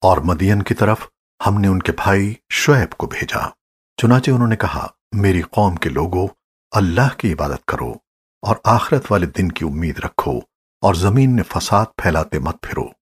اور مدین کی طرف ہم نے ان کے بھائی شعیب کو بھیجا۔ چنانچہ انہوں نے کہا، میری قوم کے لوگوں اللہ کی عبادت کرو اور آخرت والے دن کی امید رکھو اور زمین میں فساد پھیلاتے مت پھرو۔